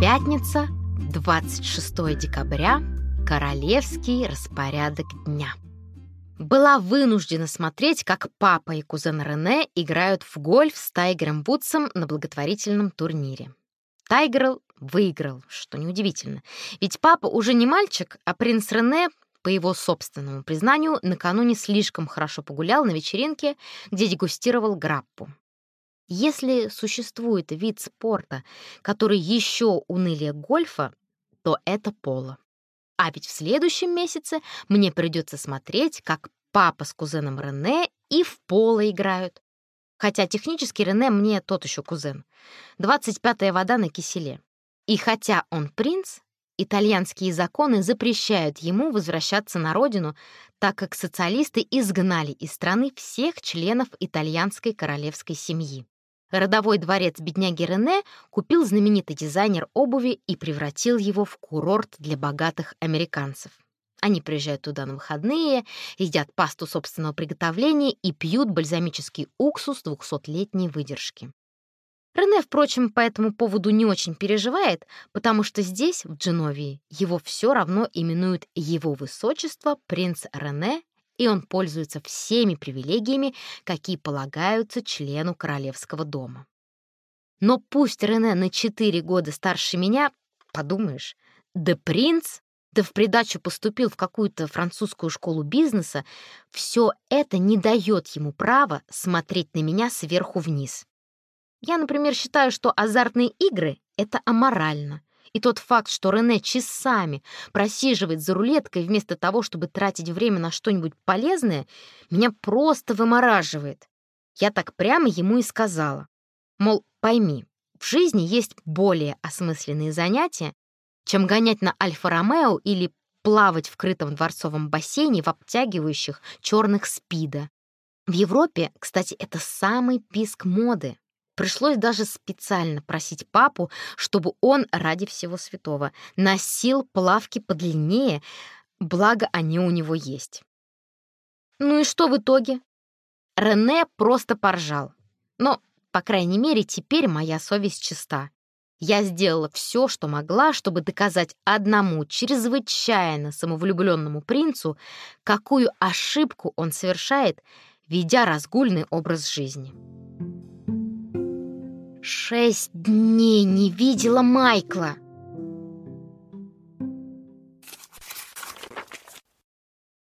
Пятница, 26 декабря, королевский распорядок дня. Была вынуждена смотреть, как папа и кузен Рене играют в гольф с Тайгером Вудсом на благотворительном турнире. Тайгер выиграл, что неудивительно, ведь папа уже не мальчик, а принц Рене, по его собственному признанию, накануне слишком хорошо погулял на вечеринке, где дегустировал граппу. Если существует вид спорта, который еще унылее гольфа, то это поло. А ведь в следующем месяце мне придется смотреть, как папа с кузеном Рене и в поло играют. Хотя технически Рене мне тот еще кузен. 25-я вода на киселе. И хотя он принц, итальянские законы запрещают ему возвращаться на родину, так как социалисты изгнали из страны всех членов итальянской королевской семьи. Родовой дворец бедняги Рене купил знаменитый дизайнер обуви и превратил его в курорт для богатых американцев. Они приезжают туда на выходные, едят пасту собственного приготовления и пьют бальзамический уксус двухсотлетней выдержки. Рене, впрочем, по этому поводу не очень переживает, потому что здесь, в Дженовии, его все равно именуют «Его Высочество принц Рене и он пользуется всеми привилегиями, какие полагаются члену королевского дома. Но пусть Рене на четыре года старше меня, подумаешь, да принц, да в придачу поступил в какую-то французскую школу бизнеса, все это не дает ему права смотреть на меня сверху вниз. Я, например, считаю, что азартные игры — это аморально — и тот факт, что Рене часами просиживает за рулеткой вместо того, чтобы тратить время на что-нибудь полезное, меня просто вымораживает. Я так прямо ему и сказала. Мол, пойми, в жизни есть более осмысленные занятия, чем гонять на Альфа-Ромео или плавать в крытом дворцовом бассейне в обтягивающих черных спида. В Европе, кстати, это самый писк моды. Пришлось даже специально просить папу, чтобы он ради всего святого носил плавки подлиннее, благо они у него есть. Ну и что в итоге? Рене просто поржал. Но, по крайней мере, теперь моя совесть чиста. Я сделала все, что могла, чтобы доказать одному чрезвычайно самовлюбленному принцу, какую ошибку он совершает, ведя разгульный образ жизни. Шесть дней не видела Майкла.